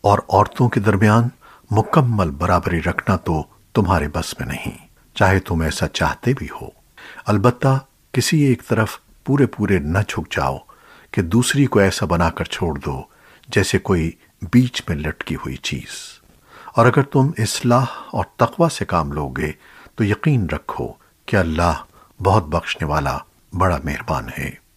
اور عورتوں کے درمیان مکمل برابری رکھنا تو تمہارے بس میں نہیں۔ چاہے تم ایسا چاہتے بھی ہو۔ البتہ کسی ایک طرف پورے پورے نہ جھک جاؤ کہ دوسری کو ایسا بنا کر چھوڑ دو جیسے کوئی بیچ میں لٹکی ہوئی چیز۔ اور اگر تم اصلاح اور تقوی سے کام لوگے تو یقین رکھو کہ اللہ بہت بخشنے والا بڑا مہربان ہے۔